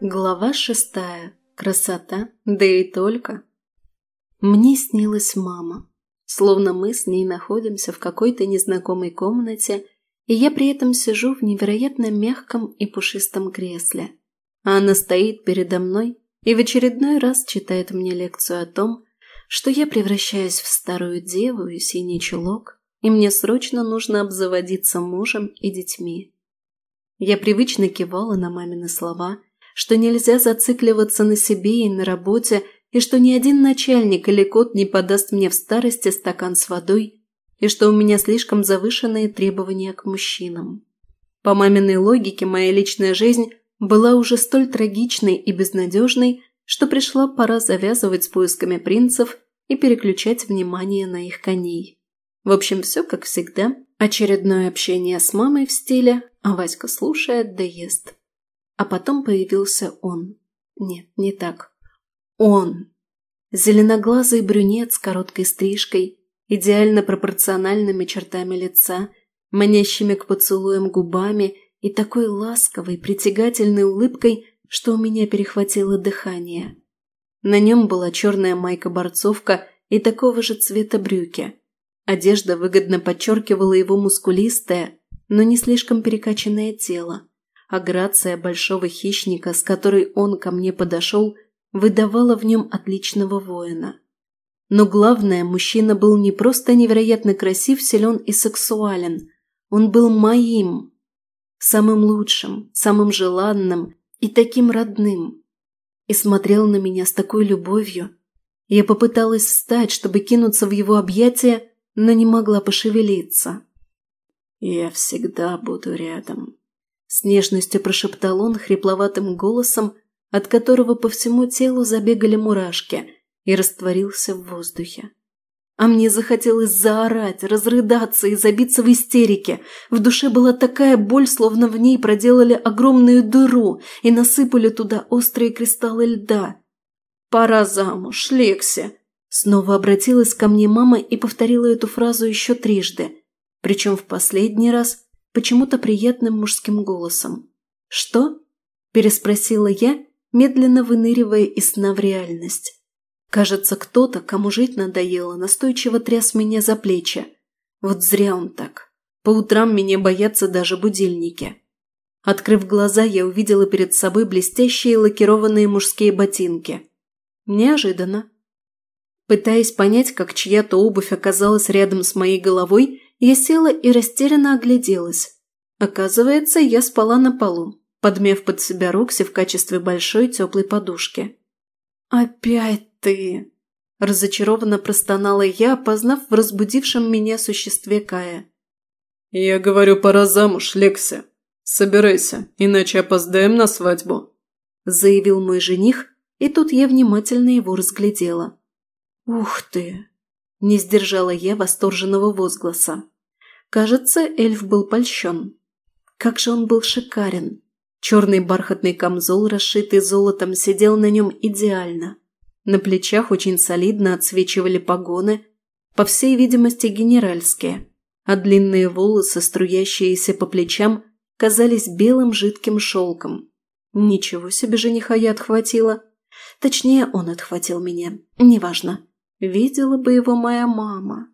Глава шестая. Красота, да и только. Мне снилась мама. Словно мы с ней находимся в какой-то незнакомой комнате, и я при этом сижу в невероятно мягком и пушистом кресле. А она стоит передо мной и в очередной раз читает мне лекцию о том, что я превращаюсь в старую деву и синий чулок, и мне срочно нужно обзаводиться мужем и детьми. Я привычно кивала на мамины слова – что нельзя зацикливаться на себе и на работе, и что ни один начальник или кот не подаст мне в старости стакан с водой, и что у меня слишком завышенные требования к мужчинам. По маминой логике, моя личная жизнь была уже столь трагичной и безнадежной, что пришла пора завязывать с поисками принцев и переключать внимание на их коней. В общем, все как всегда. Очередное общение с мамой в стиле «А Васька слушает да ест». А потом появился он. Нет, не так. Он. Зеленоглазый брюнет с короткой стрижкой, идеально пропорциональными чертами лица, манящими к поцелуям губами и такой ласковой, притягательной улыбкой, что у меня перехватило дыхание. На нем была черная майка-борцовка и такого же цвета брюки. Одежда выгодно подчеркивала его мускулистое, но не слишком перекачанное тело а грация большого хищника, с которой он ко мне подошел, выдавала в нем отличного воина. Но главное, мужчина был не просто невероятно красив, силен и сексуален. Он был моим. Самым лучшим, самым желанным и таким родным. И смотрел на меня с такой любовью. Я попыталась встать, чтобы кинуться в его объятия, но не могла пошевелиться. «Я всегда буду рядом», с нежностью прошептал он хрипловатым голосом, от которого по всему телу забегали мурашки, и растворился в воздухе. А мне захотелось заорать, разрыдаться и забиться в истерике. В душе была такая боль, словно в ней проделали огромную дыру и насыпали туда острые кристаллы льда. «Пора замуж, Лекси!» Снова обратилась ко мне мама и повторила эту фразу еще трижды. Причем в последний раз почему-то приятным мужским голосом. «Что?» – переспросила я, медленно выныривая из сна в реальность. Кажется, кто-то, кому жить надоело, настойчиво тряс меня за плечи. Вот зря он так. По утрам меня боятся даже будильники. Открыв глаза, я увидела перед собой блестящие лакированные мужские ботинки. Неожиданно. Пытаясь понять, как чья-то обувь оказалась рядом с моей головой, я села и растерянно огляделась. Оказывается, я спала на полу, подмев под себя Рокси в качестве большой теплой подушки. «Опять ты!» – разочарованно простонала я, познав в разбудившем меня существе Кая. «Я говорю, пора замуж, Лекси. Собирайся, иначе опоздаем на свадьбу», – заявил мой жених, и тут я внимательно его разглядела. «Ух ты! Не сдержала я восторженного возгласа. Кажется, эльф был польщен. Как же он был шикарен! Черный бархатный камзол, расшитый золотом, сидел на нем идеально. На плечах очень солидно отсвечивали погоны, по всей видимости генеральские, а длинные волосы, струящиеся по плечам, казались белым жидким шелком. Ничего себе жениха я отхватила. Точнее, он отхватил меня. Неважно. Видела бы его моя мама.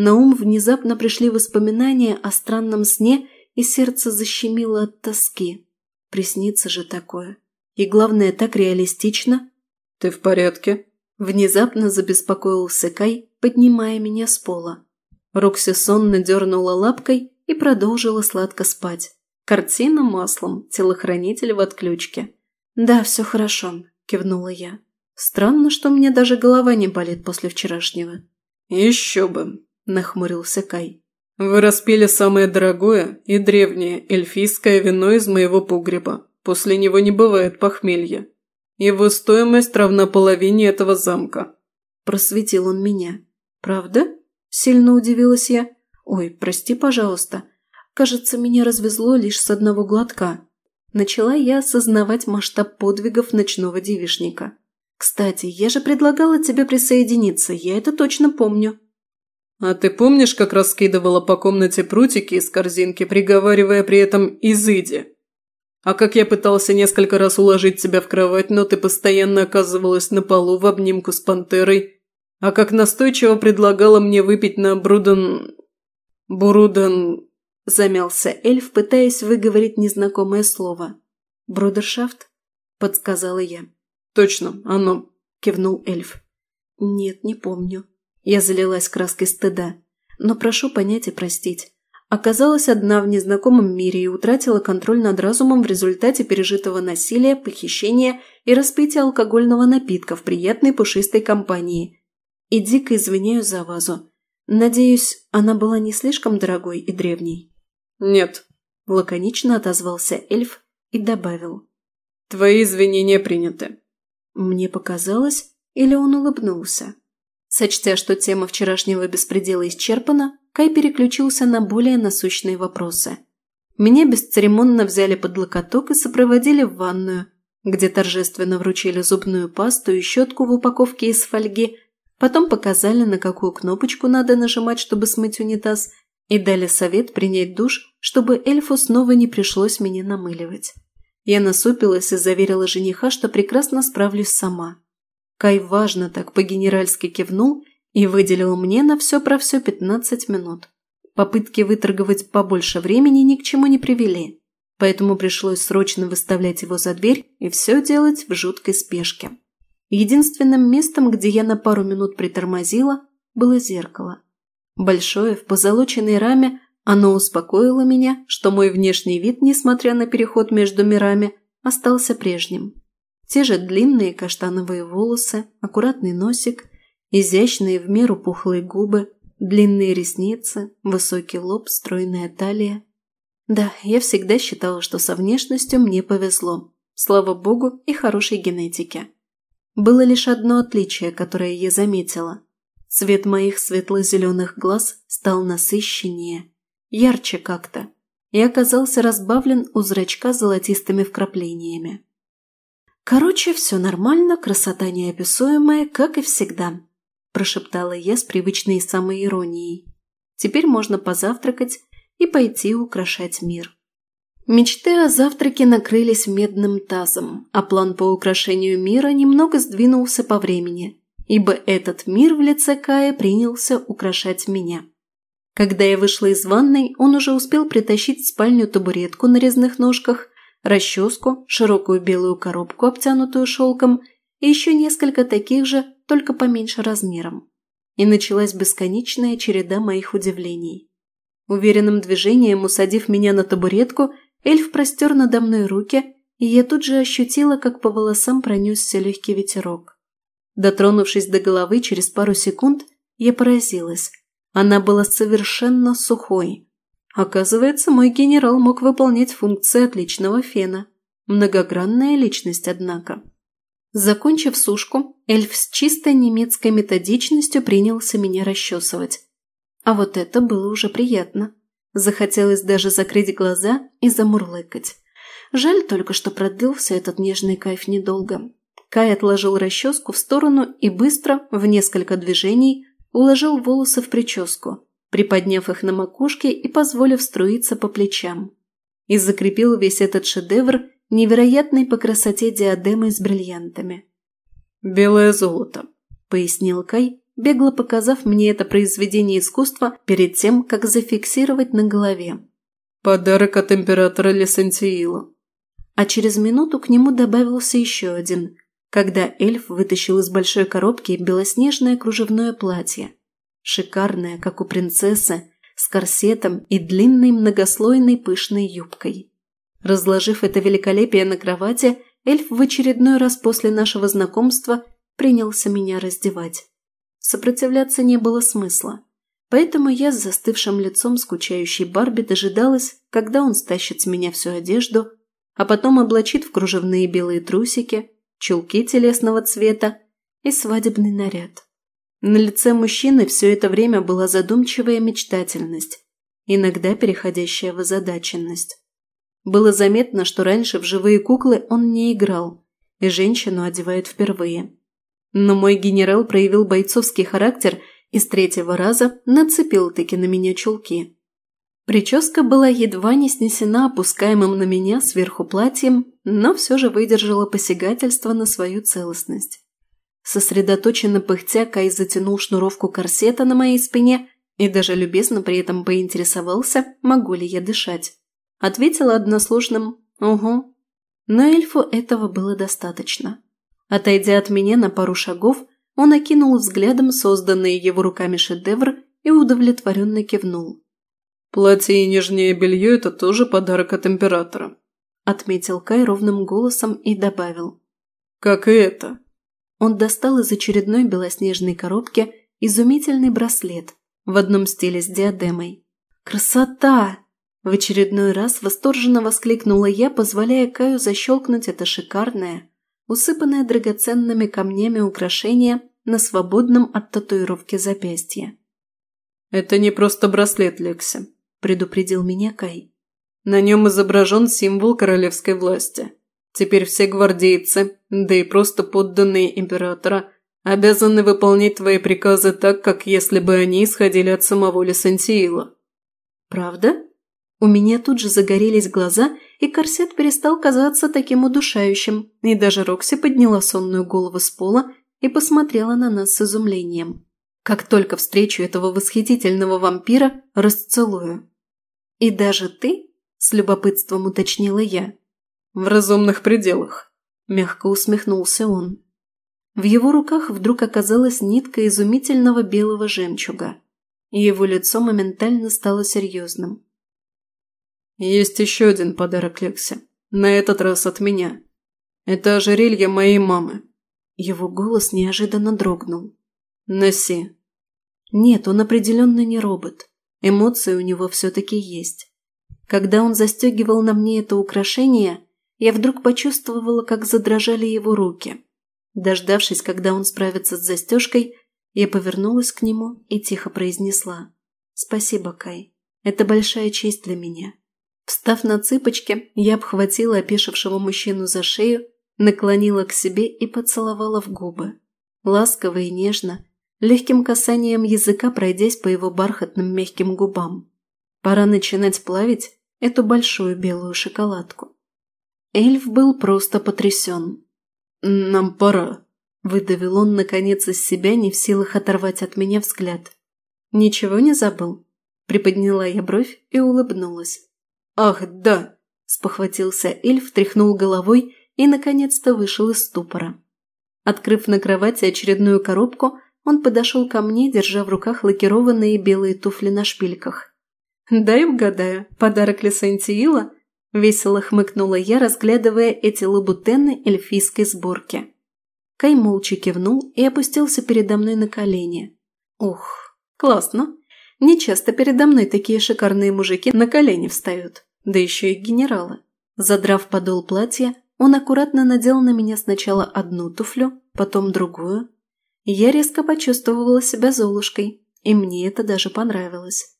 На ум внезапно пришли воспоминания о странном сне, и сердце защемило от тоски. Приснится же такое. И главное, так реалистично. «Ты в порядке?» Внезапно забеспокоился Кай, поднимая меня с пола. Рокси сонно дернула лапкой и продолжила сладко спать. Картина маслом, телохранитель в отключке. «Да, все хорошо», – кивнула я. Странно, что мне даже голова не болит после вчерашнего. «Еще бы!» – нахмурился Кай. «Вы распили самое дорогое и древнее эльфийское вино из моего погреба. После него не бывает похмелья. Его стоимость равна половине этого замка». Просветил он меня. «Правда?» – сильно удивилась я. «Ой, прости, пожалуйста. Кажется, меня развезло лишь с одного глотка». Начала я осознавать масштаб подвигов ночного девишника. «Кстати, я же предлагала тебе присоединиться, я это точно помню». «А ты помнишь, как раскидывала по комнате прутики из корзинки, приговаривая при этом «изыди»?» А как я пытался несколько раз уложить тебя в кровать, но ты постоянно оказывалась на полу в обнимку с пантерой. А как настойчиво предлагала мне выпить на Бруден... Буруден... Замялся эльф, пытаясь выговорить незнакомое слово. «Брудершафт?» – подсказала я. «Точно, оно», – кивнул эльф. «Нет, не помню». Я залилась краской стыда. Но прошу понять и простить. Оказалась одна в незнакомом мире и утратила контроль над разумом в результате пережитого насилия, похищения и распития алкогольного напитка в приятной пушистой компании. И дико извиняюсь за вазу. Надеюсь, она была не слишком дорогой и древней. «Нет», – лаконично отозвался эльф и добавил. «Твои извинения приняты». Мне показалось, или он улыбнулся. Сочтя, что тема вчерашнего беспредела исчерпана, Кай переключился на более насущные вопросы. Меня бесцеремонно взяли под локоток и сопроводили в ванную, где торжественно вручили зубную пасту и щетку в упаковке из фольги, потом показали, на какую кнопочку надо нажимать, чтобы смыть унитаз, и дали совет принять душ, чтобы эльфу снова не пришлось меня намыливать. Я насупилась и заверила жениха, что прекрасно справлюсь сама. Кай важно так по-генеральски кивнул и выделил мне на все про все 15 минут. Попытки выторговать побольше времени ни к чему не привели, поэтому пришлось срочно выставлять его за дверь и все делать в жуткой спешке. Единственным местом, где я на пару минут притормозила, было зеркало. Большое, в позолоченной раме, оно успокоило меня, что мой внешний вид, несмотря на переход между мирами, остался прежним. Те же длинные каштановые волосы, аккуратный носик, изящные в меру пухлые губы, длинные ресницы, высокий лоб, стройная талия. Да, я всегда считала, что со внешностью мне повезло. Слава богу и хорошей генетике. Было лишь одно отличие, которое я заметила. Цвет моих светло-зеленых глаз стал насыщеннее, ярче как-то, и оказался разбавлен у зрачка золотистыми вкраплениями. Короче, все нормально, красота неописуемая, как и всегда, прошептала я с привычной самоиронией. Теперь можно позавтракать и пойти украшать мир. Мечты о завтраке накрылись медным тазом, а план по украшению мира немного сдвинулся по времени, ибо этот мир в лице Кая принялся украшать меня. Когда я вышла из ванной, он уже успел притащить в спальню табуретку на резных ножках, расческу, широкую белую коробку, обтянутую шелком, и еще несколько таких же, только поменьше размером. И началась бесконечная череда моих удивлений. Уверенным движением, усадив меня на табуретку, эльф простер надо мной руки, и я тут же ощутила, как по волосам пронесся легкий ветерок. Дотронувшись до головы через пару секунд, я поразилась. Она была совершенно сухой. Оказывается, мой генерал мог выполнять функции отличного фена. Многогранная личность, однако. Закончив сушку, эльф с чистой немецкой методичностью принялся меня расчесывать. А вот это было уже приятно. Захотелось даже закрыть глаза и замурлыкать. Жаль только, что продлился этот нежный кайф недолго. Кай отложил расческу в сторону и быстро, в несколько движений, уложил волосы в прическу, приподняв их на макушке и позволив струиться по плечам. И закрепил весь этот шедевр невероятной по красоте диадемой с бриллиантами. «Белое золото», – пояснил Кай, бегло показав мне это произведение искусства перед тем, как зафиксировать на голове. «Подарок от императора Лесантиила». А через минуту к нему добавился еще один – когда эльф вытащил из большой коробки белоснежное кружевное платье. Шикарное, как у принцессы, с корсетом и длинной многослойной пышной юбкой. Разложив это великолепие на кровати, эльф в очередной раз после нашего знакомства принялся меня раздевать. Сопротивляться не было смысла. Поэтому я с застывшим лицом скучающей Барби дожидалась, когда он стащит с меня всю одежду, а потом облачит в кружевные белые трусики, чулки телесного цвета и свадебный наряд. На лице мужчины все это время была задумчивая мечтательность, иногда переходящая в озадаченность. Было заметно, что раньше в живые куклы он не играл, и женщину одевает впервые. Но мой генерал проявил бойцовский характер и с третьего раза нацепил таки на меня чулки. Прическа была едва не снесена опускаемым на меня сверху платьем, но все же выдержала посягательство на свою целостность. Сосредоточенно пыхтя, Кай затянул шнуровку корсета на моей спине и даже любезно при этом поинтересовался, могу ли я дышать. Ответила односложным «Угу». Но эльфу этого было достаточно. Отойдя от меня на пару шагов, он окинул взглядом созданный его руками шедевр и удовлетворенно кивнул. «Платье и нижнее белье – это тоже подарок от императора», – отметил Кай ровным голосом и добавил. «Как и это». Он достал из очередной белоснежной коробки изумительный браслет в одном стиле с диадемой. «Красота!» В очередной раз восторженно воскликнула я, позволяя Каю защелкнуть это шикарное, усыпанное драгоценными камнями украшение на свободном от татуировки запястье. «Это не просто браслет, Лекси», – предупредил меня Кай. «На нем изображен символ королевской власти. Теперь все гвардейцы, да и просто подданные императора, обязаны выполнять твои приказы так, как если бы они исходили от самого Лесантиила». «Правда?» У меня тут же загорелись глаза, и корсет перестал казаться таким удушающим, и даже Рокси подняла сонную голову с пола и посмотрела на нас с изумлением. Как только встречу этого восхитительного вампира, расцелую. «И даже ты?» – с любопытством уточнила я. «В разумных пределах», – мягко усмехнулся он. В его руках вдруг оказалась нитка изумительного белого жемчуга, и его лицо моментально стало серьезным. «Есть еще один подарок Лексе. На этот раз от меня. Это ожерелье моей мамы». Его голос неожиданно дрогнул. «Носи. Нет, он определенно не робот. Эмоции у него все-таки есть. Когда он застегивал на мне это украшение, я вдруг почувствовала, как задрожали его руки. Дождавшись, когда он справится с застежкой, я повернулась к нему и тихо произнесла. «Спасибо, Кай. Это большая честь для меня». Встав на цыпочки, я обхватила опешившего мужчину за шею, наклонила к себе и поцеловала в губы. Ласково и нежно, легким касанием языка пройдясь по его бархатным мягким губам. Пора начинать плавить эту большую белую шоколадку. Эльф был просто потрясен. «Нам пора», – выдавил он наконец из себя, не в силах оторвать от меня взгляд. «Ничего не забыл?» – приподняла я бровь и улыбнулась. «Ах, да!» – спохватился эльф, тряхнул головой и, наконец-то, вышел из ступора. Открыв на кровати очередную коробку, он подошел ко мне, держа в руках лакированные белые туфли на шпильках. «Дай угадаю, подарок Лесантиила?» – весело хмыкнула я, разглядывая эти лабутены эльфийской сборки. Кай молча кивнул и опустился передо мной на колени. «Ух, классно! Не часто передо мной такие шикарные мужики на колени встают, да еще и генералы». Задрав подол платья, он аккуратно надел на меня сначала одну туфлю, потом другую, я резко почувствовала себя Золушкой, и мне это даже понравилось.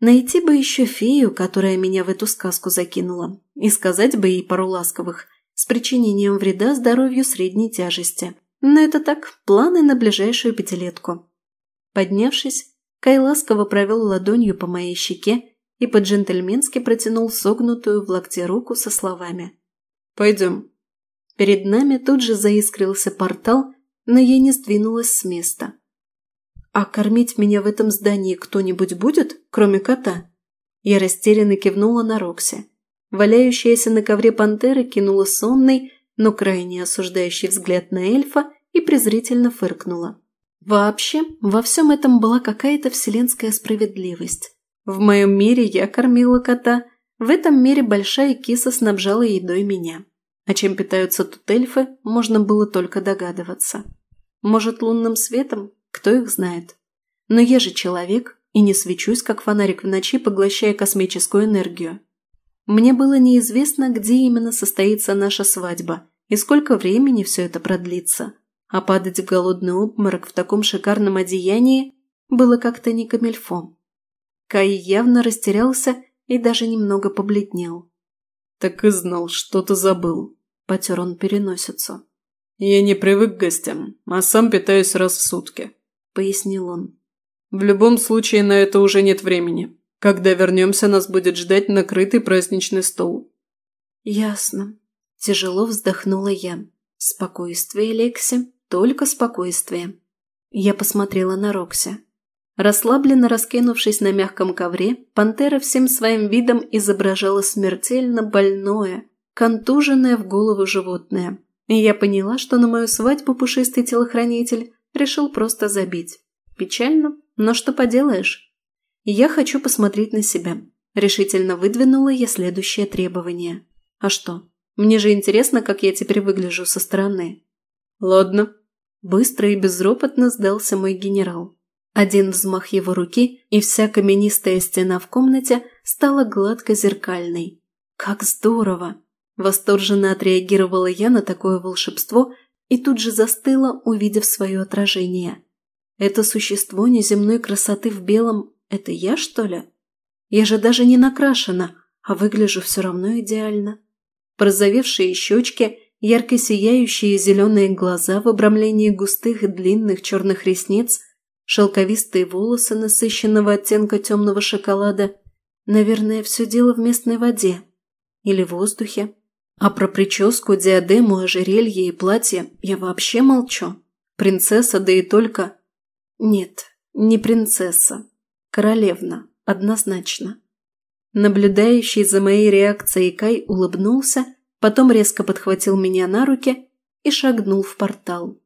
Найти бы еще фею, которая меня в эту сказку закинула, и сказать бы ей пару ласковых, с причинением вреда здоровью средней тяжести. Но это так, планы на ближайшую пятилетку. Поднявшись, Кай ласково провел ладонью по моей щеке и по-джентльменски протянул согнутую в локте руку со словами «Пойдем». Перед нами тут же заискрился портал, но я не сдвинулась с места. «А кормить меня в этом здании кто-нибудь будет, кроме кота?» Я растерянно кивнула на Рокси. Валяющаяся на ковре пантера кинула сонный, но крайне осуждающий взгляд на эльфа и презрительно фыркнула. Вообще, во всем этом была какая-то вселенская справедливость. В моем мире я кормила кота, в этом мире большая киса снабжала едой меня. А чем питаются тут эльфы, можно было только догадываться. Может, лунным светом? Кто их знает? Но я же человек и не свечусь, как фонарик в ночи, поглощая космическую энергию. Мне было неизвестно, где именно состоится наша свадьба и сколько времени все это продлится. А падать в голодный обморок в таком шикарном одеянии было как-то не камельфо. Кай явно растерялся и даже немного побледнел. «Так и знал, что-то забыл», – потер он переносицу. «Я не привык к гостям, а сам питаюсь раз в сутки», – пояснил он. «В любом случае на это уже нет времени. Когда вернемся, нас будет ждать накрытый праздничный стол». «Ясно». Тяжело вздохнула я. «Спокойствие, Лекси, только спокойствие». Я посмотрела на Рокси. Расслабленно раскинувшись на мягком ковре, пантера всем своим видом изображала смертельно больное, контуженное в голову животное. И я поняла, что на мою свадьбу пушистый телохранитель решил просто забить. Печально, но что поделаешь? Я хочу посмотреть на себя. Решительно выдвинула я следующее требование. А что? Мне же интересно, как я теперь выгляжу со стороны. Ладно. Быстро и безропотно сдался мой генерал. Один взмах его руки, и вся каменистая стена в комнате стала гладко зеркальной. Как здорово! Восторженно отреагировала я на такое волшебство и тут же застыла, увидев свое отражение. Это существо неземной красоты в белом – это я, что ли? Я же даже не накрашена, а выгляжу все равно идеально. Прозовевшие щечки, ярко сияющие зеленые глаза в обрамлении густых и длинных черных ресниц – шелковистые волосы насыщенного оттенка темного шоколада. Наверное, все дело в местной воде. Или воздухе. А про прическу, диадему, ожерелье и платье я вообще молчу. Принцесса, да и только... Нет, не принцесса. Королевна, однозначно. Наблюдающий за моей реакцией Кай улыбнулся, потом резко подхватил меня на руки и шагнул в портал.